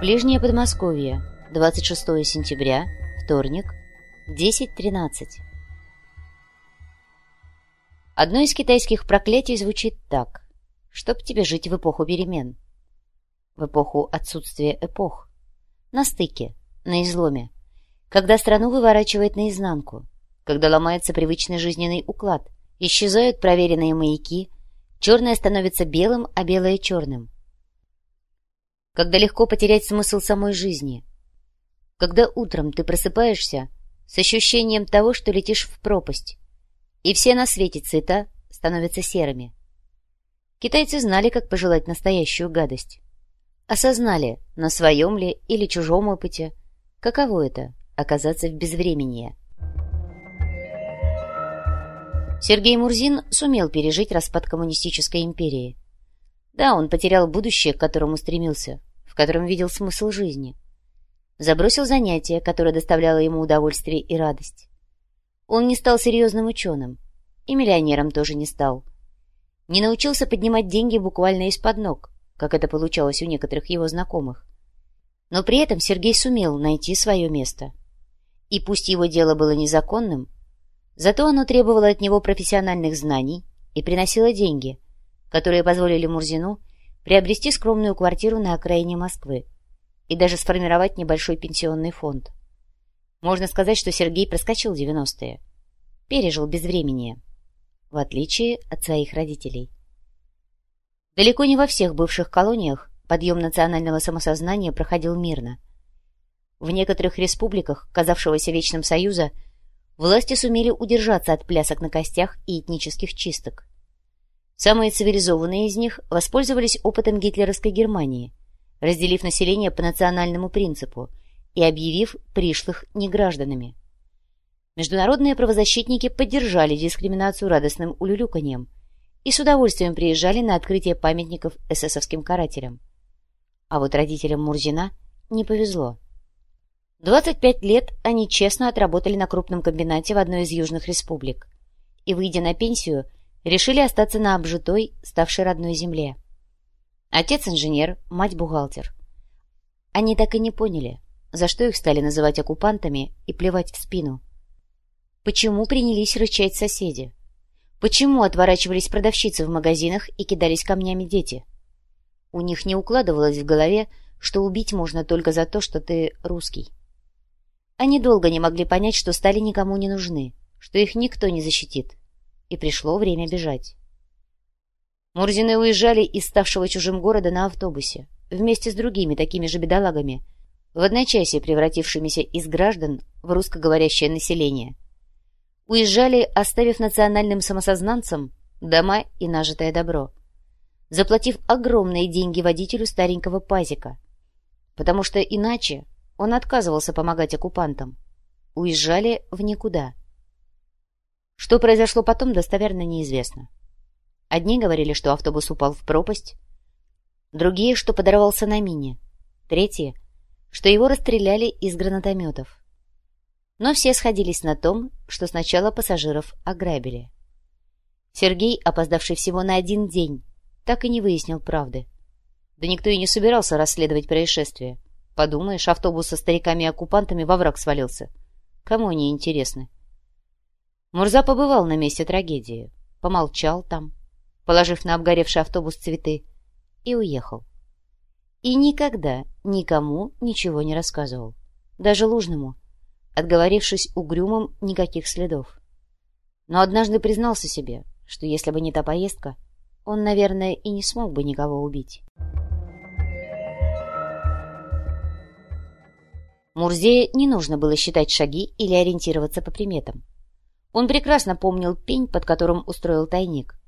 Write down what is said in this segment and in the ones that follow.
Ближнее Подмосковье, 26 сентября, вторник, 10.13. Одно из китайских проклятий звучит так. Чтоб тебе жить в эпоху перемен. В эпоху отсутствия эпох. На стыке, на изломе. Когда страну выворачивает наизнанку. Когда ломается привычный жизненный уклад. Исчезают проверенные маяки. Черное становится белым, а белое черным когда легко потерять смысл самой жизни, когда утром ты просыпаешься с ощущением того, что летишь в пропасть, и все на свете цвета становятся серыми. Китайцы знали, как пожелать настоящую гадость. Осознали, на своем ли или чужом опыте, каково это — оказаться в безвременье. Сергей Мурзин сумел пережить распад коммунистической империи. Да, он потерял будущее, к которому стремился, котором видел смысл жизни. Забросил занятие, которое доставляло ему удовольствие и радость. Он не стал серьезным ученым. И миллионером тоже не стал. Не научился поднимать деньги буквально из-под ног, как это получалось у некоторых его знакомых. Но при этом Сергей сумел найти свое место. И пусть его дело было незаконным, зато оно требовало от него профессиональных знаний и приносило деньги, которые позволили Мурзину приобрести скромную квартиру на окраине Москвы и даже сформировать небольшой пенсионный фонд. Можно сказать, что Сергей проскочил 90-е, пережил безвременье, в отличие от своих родителей. Далеко не во всех бывших колониях подъем национального самосознания проходил мирно. В некоторых республиках, казавшегося Вечным Союза, власти сумели удержаться от плясок на костях и этнических чисток. Самые цивилизованные из них воспользовались опытом гитлеровской Германии, разделив население по национальному принципу и объявив пришлых негражданами. Международные правозащитники поддержали дискриминацию радостным улюлюканьем и с удовольствием приезжали на открытие памятников эсэсовским карателям. А вот родителям Мурзина не повезло. 25 лет они честно отработали на крупном комбинате в одной из южных республик и, выйдя на пенсию, решили остаться на обжитой, ставшей родной земле. Отец инженер, мать бухгалтер. Они так и не поняли, за что их стали называть оккупантами и плевать в спину. Почему принялись рычать соседи? Почему отворачивались продавщицы в магазинах и кидались камнями дети? У них не укладывалось в голове, что убить можно только за то, что ты русский. Они долго не могли понять, что стали никому не нужны, что их никто не защитит, и пришло время бежать. Мурзины уезжали из ставшего чужим города на автобусе, вместе с другими такими же бедолагами, в одночасье превратившимися из граждан в русскоговорящее население. Уезжали, оставив национальным самосознанцам дома и нажитое добро, заплатив огромные деньги водителю старенького пазика, потому что иначе он отказывался помогать оккупантам. Уезжали в никуда. Что произошло потом, достоверно неизвестно. Одни говорили, что автобус упал в пропасть, другие, что подорвался на мине, третьи, что его расстреляли из гранатометов. Но все сходились на том, что сначала пассажиров ограбили. Сергей, опоздавший всего на один день, так и не выяснил правды. Да никто и не собирался расследовать происшествие. Подумаешь, автобус со стариками и оккупантами во враг свалился. Кому они интересны? Мурза побывал на месте трагедии, помолчал там, положив на обгоревший автобус цветы, и уехал. И никогда никому ничего не рассказывал, даже Лужному, отговорившись угрюмым никаких следов. Но однажды признался себе, что если бы не та поездка, он, наверное, и не смог бы никого убить. Мурзе не нужно было считать шаги или ориентироваться по приметам. Он прекрасно помнил пень, под которым устроил тайник.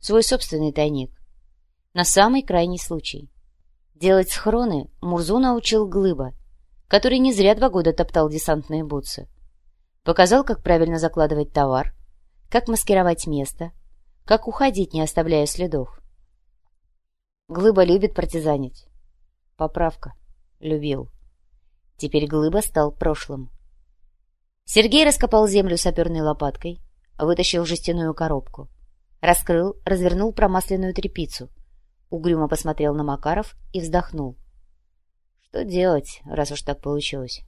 Свой собственный тайник. На самый крайний случай. Делать схроны Мурзу научил Глыба, который не зря два года топтал десантные бутсы. Показал, как правильно закладывать товар, как маскировать место, как уходить, не оставляя следов. Глыба любит партизанить. Поправка. Любил. Теперь Глыба стал прошлым. Сергей раскопал землю саперной лопаткой, вытащил жестяную коробку. Раскрыл, развернул промасленную тряпицу. Угрюмо посмотрел на Макаров и вздохнул. Что делать, раз уж так получилось?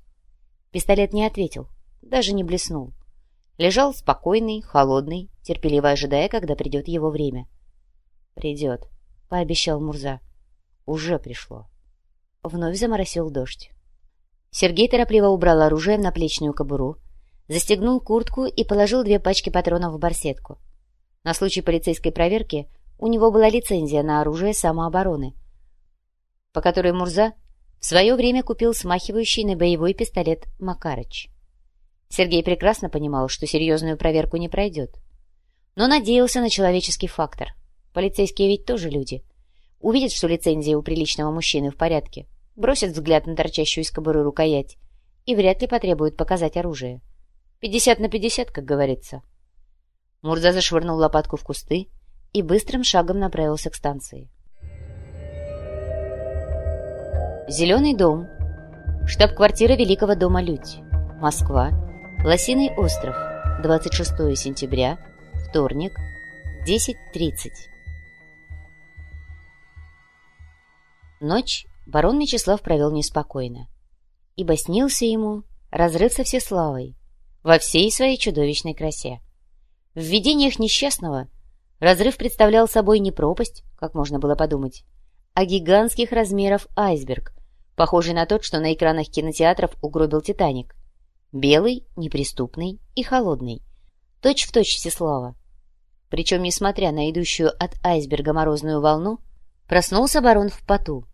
Пистолет не ответил, даже не блеснул. Лежал спокойный, холодный, терпеливо ожидая, когда придет его время. «Придет», — пообещал Мурза. «Уже пришло». Вновь заморосил дождь. Сергей торопливо убрал оружие в наплечную кобуру, застегнул куртку и положил две пачки патронов в барсетку. На случай полицейской проверки у него была лицензия на оружие самообороны, по которой Мурза в свое время купил смахивающий на боевой пистолет Макарыч. Сергей прекрасно понимал, что серьезную проверку не пройдет. Но надеялся на человеческий фактор. Полицейские ведь тоже люди. Увидят, что лицензия у приличного мужчины в порядке, бросят взгляд на торчащую из кобуры рукоять и вряд ли потребуют показать оружие. Пятьдесят на пятьдесят, как говорится. Мурза зашвырнул лопатку в кусты и быстрым шагом направился к станции. Зеленый дом. Штаб-квартира Великого дома Людь. Москва. Лосиный остров. 26 сентября. Вторник. 10.30. Ночь барон Мечислав провел неспокойно, ибо снился ему разрыв со всеславой во всей своей чудовищной красе. В видениях несчастного разрыв представлял собой не пропасть, как можно было подумать, а гигантских размеров айсберг, похожий на тот, что на экранах кинотеатров угробил «Титаник». Белый, неприступный и холодный. Точь в точь Всеслава. Причем, несмотря на идущую от айсберга морозную волну, проснулся барон в поту.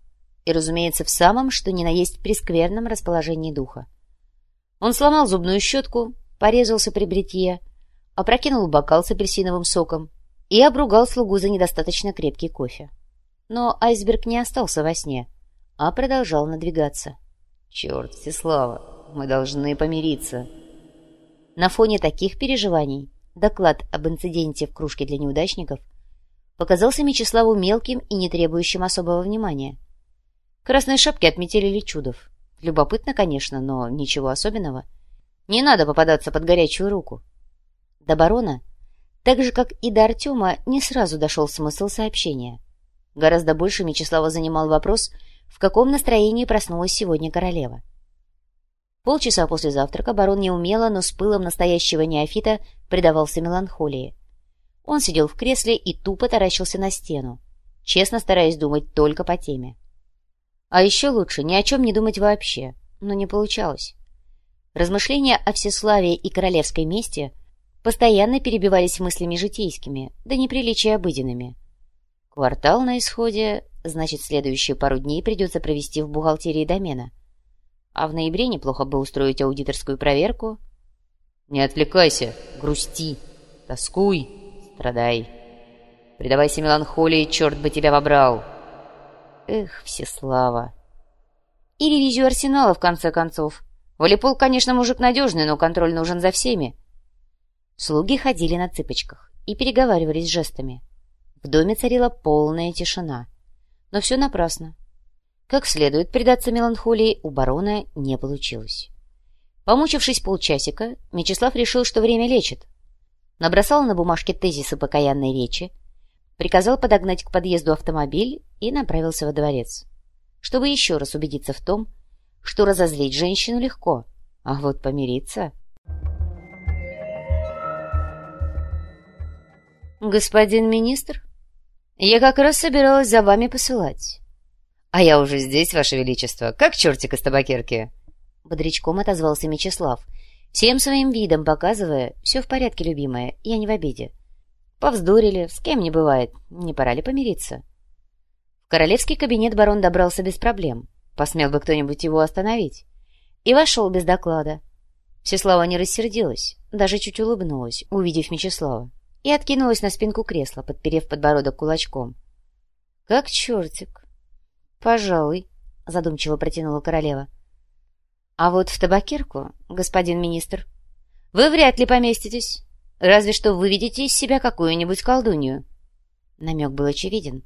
И, разумеется, в самом, что ни на есть прескверном расположении духа. Он сломал зубную щетку, порезался при бритье, опрокинул бокал с апельсиновым соком и обругал слугу за недостаточно крепкий кофе. Но айсберг не остался во сне, а продолжал надвигаться. «Черт, Всеслава, мы должны помириться!» На фоне таких переживаний доклад об инциденте в кружке для неудачников показался Мечиславу мелким и не требующим особого внимания. Красные шапки отметили Личудов. Любопытно, конечно, но ничего особенного. Не надо попадаться под горячую руку. До барона, так же, как и до Артема, не сразу дошел смысл сообщения. Гораздо больше Мечислава занимал вопрос, в каком настроении проснулась сегодня королева. Полчаса после завтрака барон неумело, но с пылом настоящего неофита предавался меланхолии. Он сидел в кресле и тупо таращился на стену, честно стараясь думать только по теме. А еще лучше ни о чем не думать вообще, но не получалось. Размышления о всеславии и королевской мести постоянно перебивались мыслями житейскими, да неприличия обыденными. Квартал на исходе, значит, следующие пару дней придется провести в бухгалтерии домена. А в ноябре неплохо бы устроить аудиторскую проверку. «Не отвлекайся, грусти, тоскуй, страдай. Предавайся меланхолии, черт бы тебя вобрал!» Эх, Всеслава! И ревизию арсенала, в конце концов. Волейпол, конечно, мужик надежный, но контроль нужен за всеми. Слуги ходили на цыпочках и переговаривались жестами. В доме царила полная тишина. Но все напрасно. Как следует предаться меланхолии, у барона не получилось. Помучившись полчасика, Мечислав решил, что время лечит. Набросал на бумажке тезисы покаянной речи, приказал подогнать к подъезду автомобиль и направился во дворец, чтобы еще раз убедиться в том, что разозлить женщину легко, а вот помириться... «Господин министр?» Я как раз собиралась за вами посылать. — А я уже здесь, Ваше Величество, как чертик из табакерки. Бодрячком отозвался Мечислав, всем своим видом показывая, все в порядке, любимая, я не в обиде. Повздорили, с кем не бывает, не пора ли помириться? В королевский кабинет барон добрался без проблем, посмел бы кто-нибудь его остановить, и вошел без доклада. Всеслава не рассердилась, даже чуть улыбнулась, увидев Мечислава и откинулась на спинку кресла, подперев подбородок кулачком. «Как чертик!» «Пожалуй», — задумчиво протянула королева. «А вот в табакерку, господин министр, вы вряд ли поместитесь, разве что выведете из себя какую-нибудь колдунью». Намек был очевиден.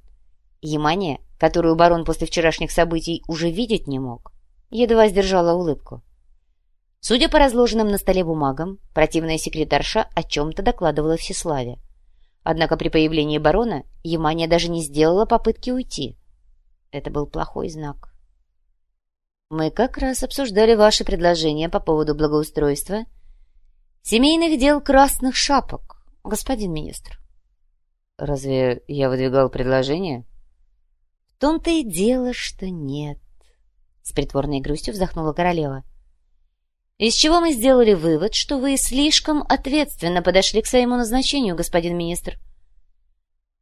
Ямания, которую барон после вчерашних событий уже видеть не мог, едва сдержала улыбку. Судя по разложенным на столе бумагам, противная секретарша о чем-то докладывала Всеславе. Однако при появлении барона Ямания даже не сделала попытки уйти. Это был плохой знак. Мы как раз обсуждали ваше предложение по поводу благоустройства семейных дел красных шапок, господин министр. Разве я выдвигал предложение? В том-то и дело, что нет. С притворной грустью вздохнула королева. Из чего мы сделали вывод, что вы слишком ответственно подошли к своему назначению, господин министр.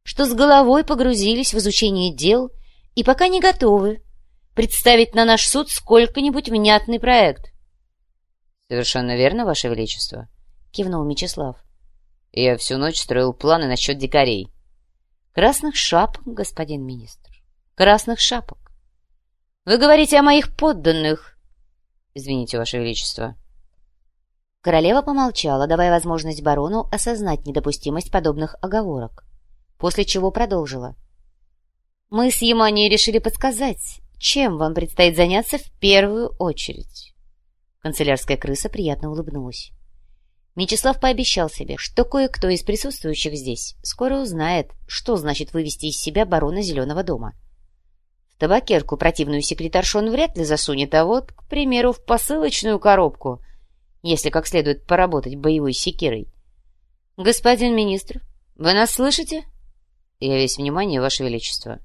Что с головой погрузились в изучение дел и пока не готовы представить на наш суд сколько-нибудь внятный проект. — Совершенно верно, Ваше Величество, — кивнул Мечислав. — Я всю ночь строил планы насчет дикарей. — Красных шапок, господин министр, красных шапок. Вы говорите о моих подданных. — Извините, Ваше Величество. Королева помолчала, давая возможность барону осознать недопустимость подобных оговорок, после чего продолжила. — Мы с Яманией решили подсказать, чем вам предстоит заняться в первую очередь?» Канцелярская крыса приятно улыбнулась. Мечислав пообещал себе, что кое-кто из присутствующих здесь скоро узнает, что значит вывести из себя барона Зеленого дома. Табакерку противную секретаршу он вряд ли засунет, а вот, к примеру, в посылочную коробку, если как следует поработать боевой секирой. «Господин министр, вы нас слышите?» «Я весь внимание, Ваше Величество».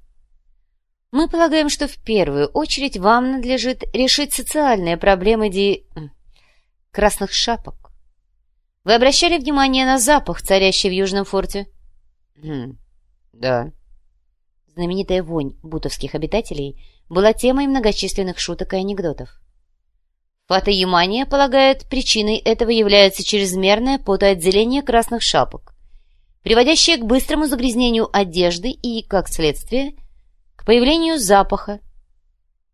Мы полагаем, что в первую очередь вам надлежит решить социальные проблемы ди... красных шапок. Вы обращали внимание на запах, царящий в Южном форте? Хм, да. Знаменитая вонь бутовских обитателей была темой многочисленных шуток и анекдотов. Фата Юмания полагает, причиной этого является чрезмерное потоотделение красных шапок, приводящее к быстрому загрязнению одежды и, как следствие, к появлению запаха.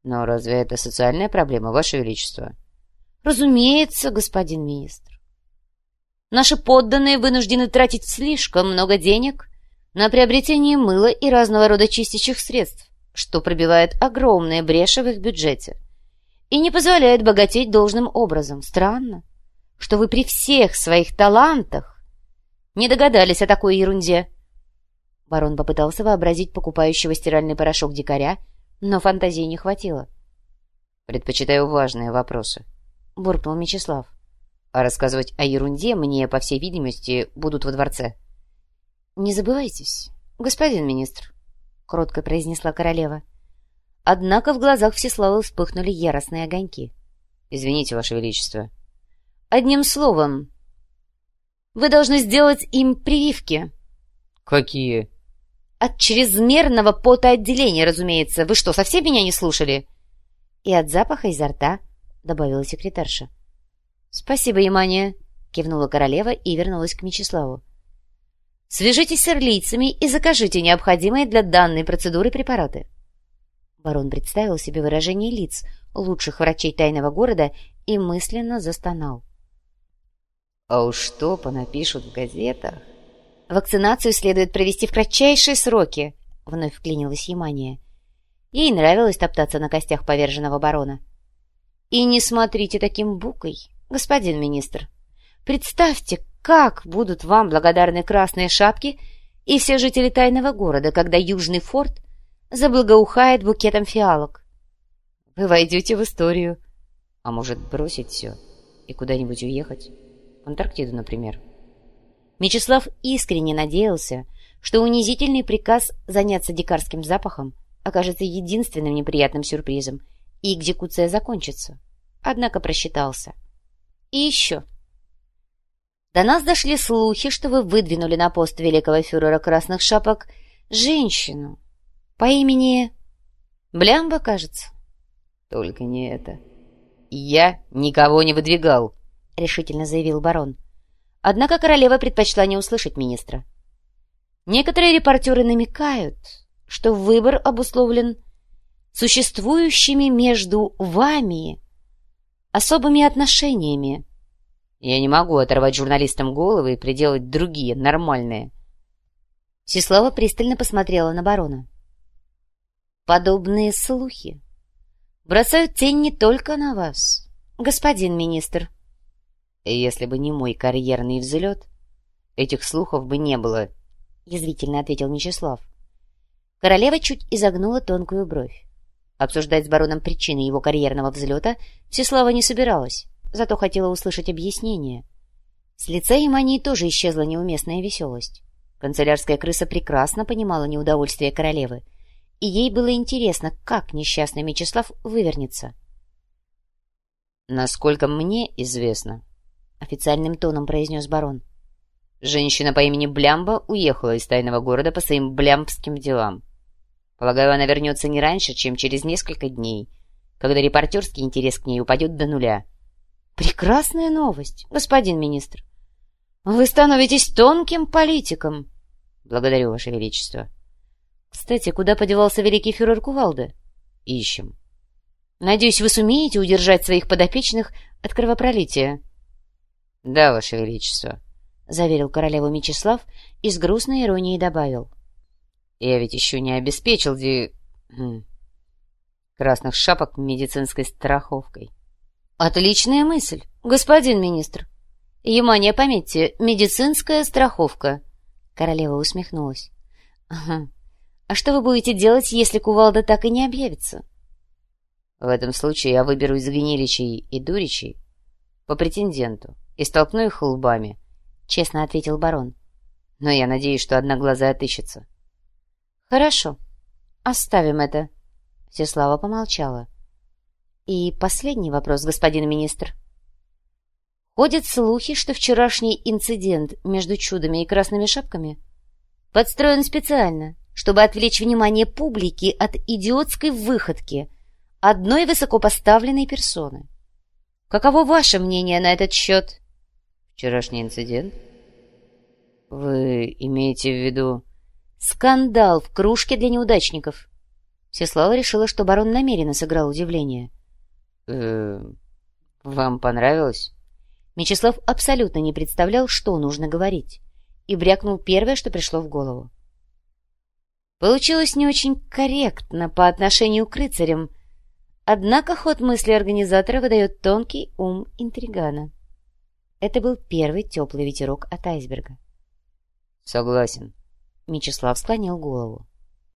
Но разве это социальная проблема, Ваше Величество? Разумеется, господин министр. Наши подданные вынуждены тратить слишком много денег на приобретение мыла и разного рода чистящих средств, что пробивает огромные бреши в их бюджете и не позволяет богатеть должным образом. Странно, что вы при всех своих талантах не догадались о такой ерунде. Барон попытался вообразить покупающего стиральный порошок дикаря, но фантазии не хватило. «Предпочитаю важные вопросы», — буркнул Мечислав. «А рассказывать о ерунде мне, по всей видимости, будут во дворце». «Не забывайтесь, господин министр», — кротко произнесла королева. Однако в глазах Всеслава вспыхнули яростные огоньки. «Извините, Ваше Величество». «Одним словом, вы должны сделать им прививки». «Какие?» От чрезмерного потоотделения, разумеется. Вы что, совсем меня не слушали? И от запаха изо рта, — добавила секретарша. — Спасибо, Ямания, — кивнула королева и вернулась к Мечиславу. — Свяжитесь с ирлийцами и закажите необходимые для данной процедуры препараты. Барон представил себе выражение лиц лучших врачей тайного города и мысленно застонал. — А уж что понапишут в газетах? Вакцинацию следует провести в кратчайшие сроки, — вновь вклинилась Ямания. Ей нравилось топтаться на костях поверженного барона. И не смотрите таким букой, господин министр. Представьте, как будут вам благодарны красные шапки и все жители тайного города, когда Южный форт заблагоухает букетом фиалок. Вы войдете в историю. А может, бросить все и куда-нибудь уехать? В Антарктиду, например. — Мечислав искренне надеялся, что унизительный приказ заняться дикарским запахом окажется единственным неприятным сюрпризом, и экзекуция закончится. Однако просчитался. И еще. До нас дошли слухи, что вы выдвинули на пост великого фюрера красных шапок женщину по имени Блямба, кажется. Только не это. Я никого не выдвигал, решительно заявил барон. Однако королева предпочла не услышать министра. Некоторые репортеры намекают, что выбор обусловлен существующими между вами особыми отношениями. Я не могу оторвать журналистам головы и приделать другие, нормальные. Сеслава пристально посмотрела на барона. Подобные слухи бросают тень не только на вас, господин министр, если бы не мой карьерный взлет, этих слухов бы не было, — язвительно ответил Мечислав. Королева чуть изогнула тонкую бровь. Обсуждать с бароном причины его карьерного взлета Всеслава не собиралась, зато хотела услышать объяснение. С лица Имании тоже исчезла неуместная веселость. Канцелярская крыса прекрасно понимала неудовольствие королевы, и ей было интересно, как несчастный Мечислав вывернется. «Насколько мне известно», — официальным тоном произнес барон, «женщина по имени Блямба уехала из тайного города по своим блямбским делам. Полагаю, она вернется не раньше, чем через несколько дней, когда репортерский интерес к ней упадет до нуля». «Прекрасная новость, господин министр. Вы становитесь тонким политиком». «Благодарю, Ваше Величество». «Кстати, куда подевался великий фюрер Кувалда?» «Ищем». «Надеюсь, вы сумеете удержать своих подопечных от кровопролития?» «Да, Ваше Величество», — заверил королеву Мечислав и с грустной иронией добавил. «Я ведь еще не обеспечил ди... Хм, красных шапок медицинской страховкой». «Отличная мысль, господин министр. Ямания, пометьте, медицинская страховка». Королева усмехнулась. «Ага. А что вы будете делать, если кувалда так и не объявится?» «В этом случае я выберу из гниличей и дуричей по претенденту и столкну их лбами», — честно ответил барон. «Но я надеюсь, что одноглазая отыщется». «Хорошо. Оставим это». Всеслава помолчала. И последний вопрос, господин министр. Ходят слухи, что вчерашний инцидент между чудами и красными шапками подстроен специально, чтобы отвлечь внимание публики от идиотской выходки одной высокопоставленной персоны. Каково ваше мнение на этот счет? Вчерашний инцидент? Вы имеете в виду... Скандал в кружке для неудачников. Всеслава решила, что барон намеренно сыграл удивление. Э, вам понравилось? Мечислав абсолютно не представлял, что нужно говорить, и брякнул первое, что пришло в голову. Получилось не очень корректно по отношению к рыцарям, однако ход мысли организатора выдает тонкий ум интригана. Это был первый теплый ветерок от айсберга. «Согласен». Мечислав склонил голову.